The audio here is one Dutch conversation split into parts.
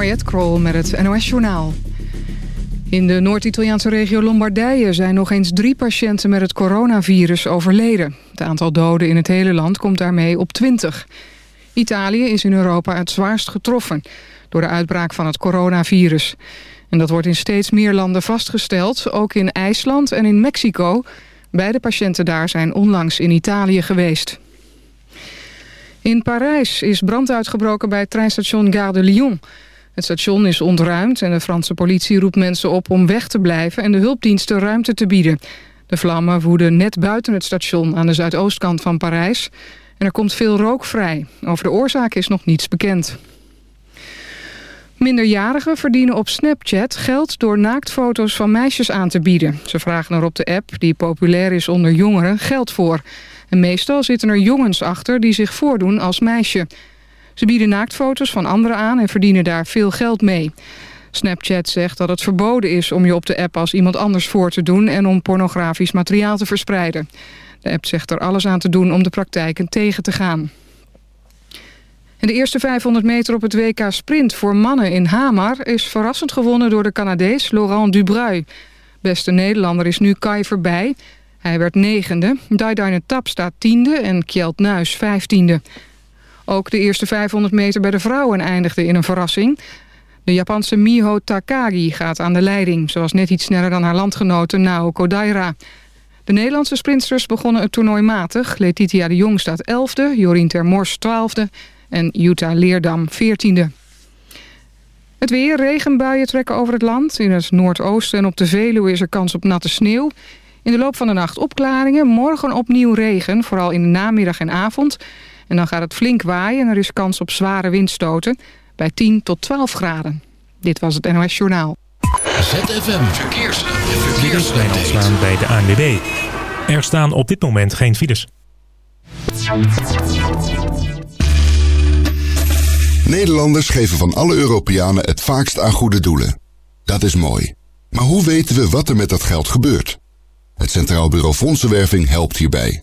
Mariette Krol met het NOS Journaal. In de Noord-Italiaanse regio Lombardije zijn nog eens drie patiënten met het coronavirus overleden. Het aantal doden in het hele land komt daarmee op 20. Italië is in Europa het zwaarst getroffen door de uitbraak van het coronavirus. En dat wordt in steeds meer landen vastgesteld, ook in IJsland en in Mexico. Beide patiënten daar zijn onlangs in Italië geweest. In Parijs is brand uitgebroken bij het treinstation Gare de Lyon. Het station is ontruimd en de Franse politie roept mensen op om weg te blijven... en de hulpdiensten ruimte te bieden. De vlammen woeden net buiten het station aan de zuidoostkant van Parijs... en er komt veel rook vrij. Over de oorzaak is nog niets bekend. Minderjarigen verdienen op Snapchat geld door naaktfoto's van meisjes aan te bieden. Ze vragen er op de app, die populair is onder jongeren, geld voor. En meestal zitten er jongens achter die zich voordoen als meisje. Ze bieden naaktfoto's van anderen aan en verdienen daar veel geld mee. Snapchat zegt dat het verboden is om je op de app als iemand anders voor te doen... en om pornografisch materiaal te verspreiden. De app zegt er alles aan te doen om de praktijken tegen te gaan. En de eerste 500 meter op het WK Sprint voor mannen in Hamar... is verrassend gewonnen door de Canadees Laurent Dubreuil. Beste Nederlander is nu Kai voorbij. Hij werd negende. Daidaine Tap staat tiende en Kjeld Nuis vijftiende. Ook de eerste 500 meter bij de vrouwen eindigde in een verrassing. De Japanse Miho Takagi gaat aan de leiding. Was net iets sneller dan haar landgenote Naoko Daira. De Nederlandse sprinters begonnen het toernooi matig. Letitia de Jong staat 11e, Jorien Termors 12e en Jutta Leerdam 14e. Het weer, regenbuien trekken over het land. In het noordoosten en op de Veluwe is er kans op natte sneeuw. In de loop van de nacht opklaringen, morgen opnieuw regen, vooral in de namiddag en avond. En dan gaat het flink waaien en er is kans op zware windstoten bij 10 tot 12 graden. Dit was het NOS Journaal. ZFM Verkeers. Verkeers. bij de ANWB. Er staan op dit moment geen files. Nederlanders geven van alle Europeanen het vaakst aan goede doelen. Dat is mooi. Maar hoe weten we wat er met dat geld gebeurt? Het Centraal Bureau Fondsenwerving helpt hierbij.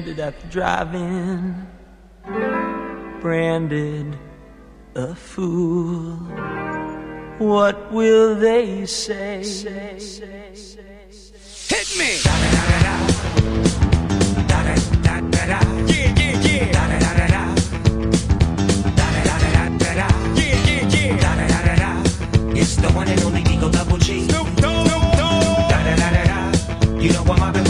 stranded at the drive in, branded a fool. What will they say? Hit me! Yeah, yeah, yeah. It's the one and only Nico Double G. Snoop Dogg. You know I'm mobbing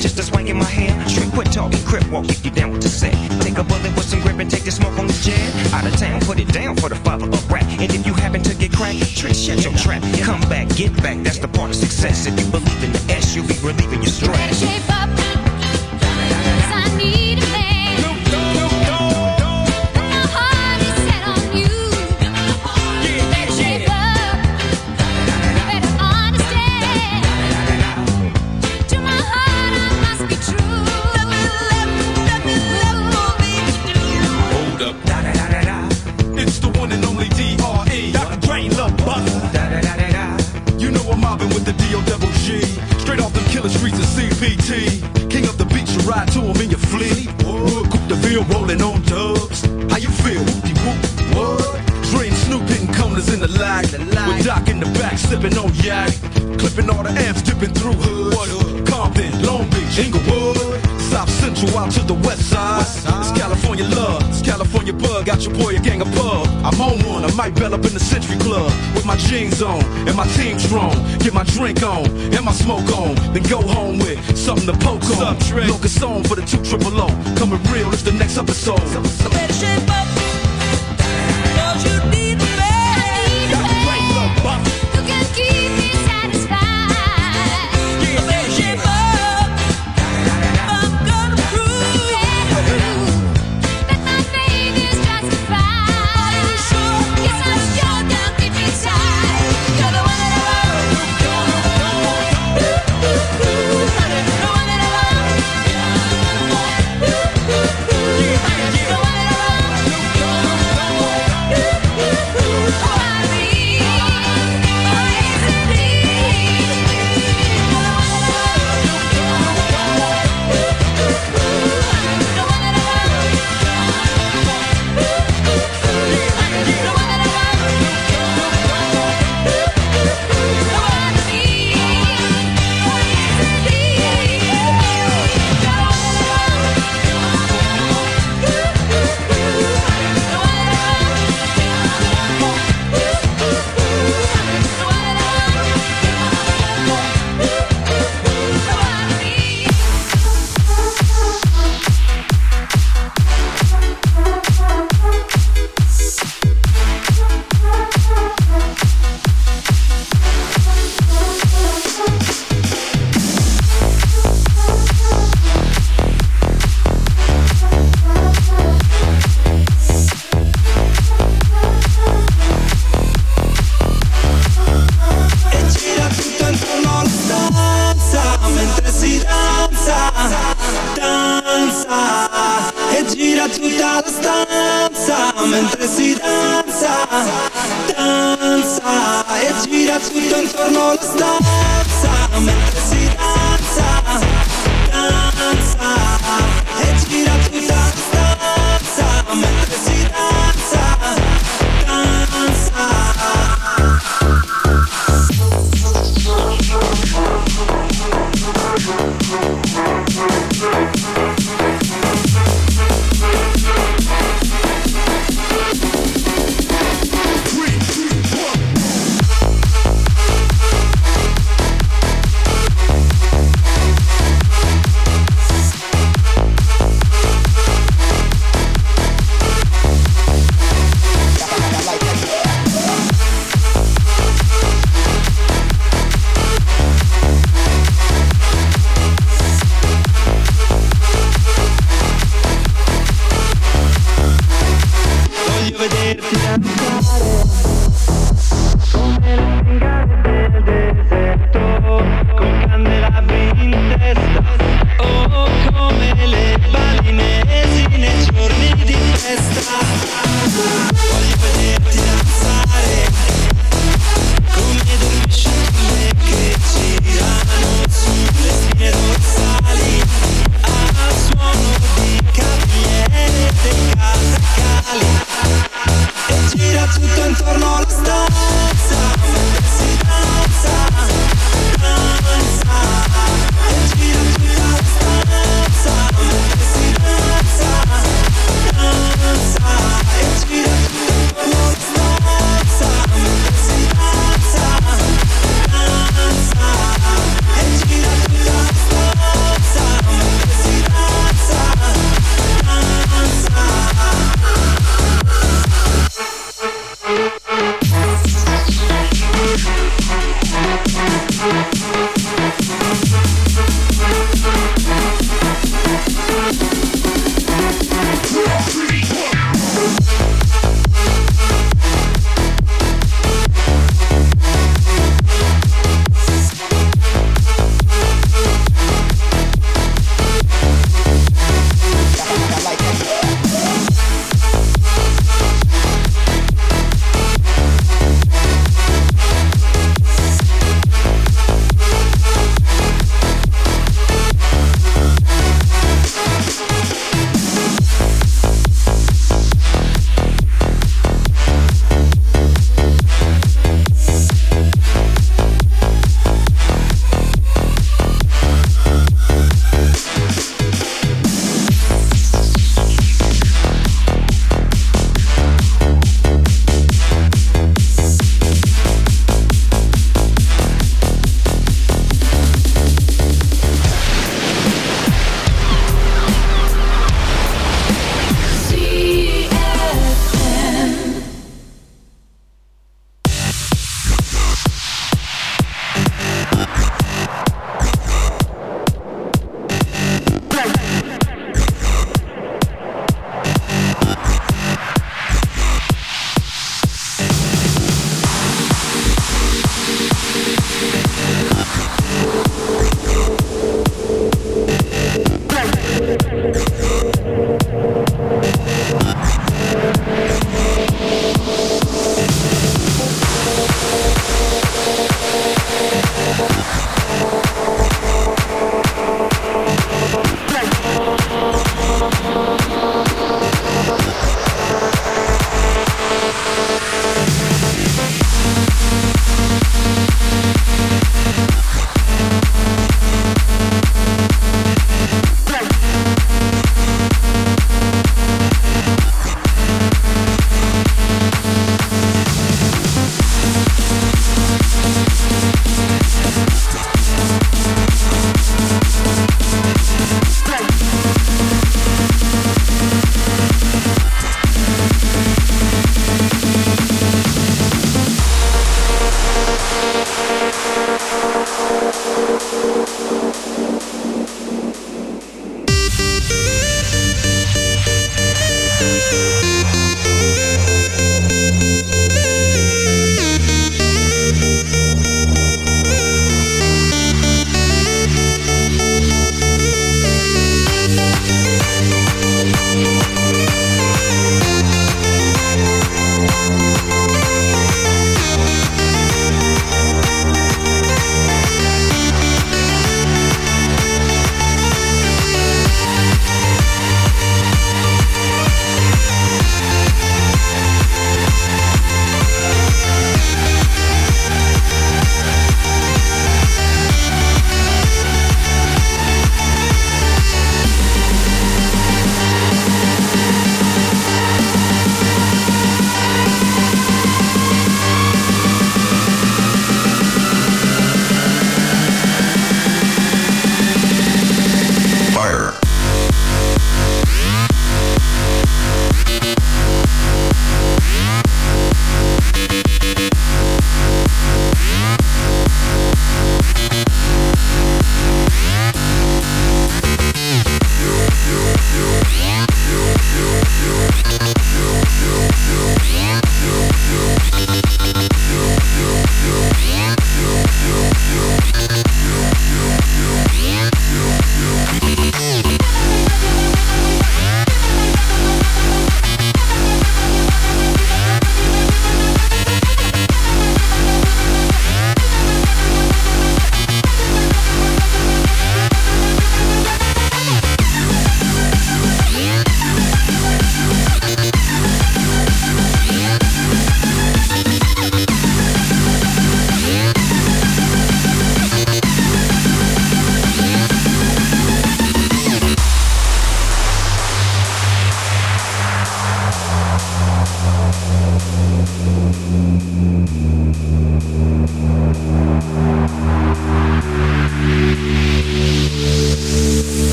Just a swing in my hand. Straight quit talking, crip walk if you down with the set. Take a bullet with some grip and take the smoke on the jet. Out of town, put it down for the father of rap. And if you happen to get cracked, trick, shut your trap. Come back, get back, that's the part of success. If you believe in the S, you.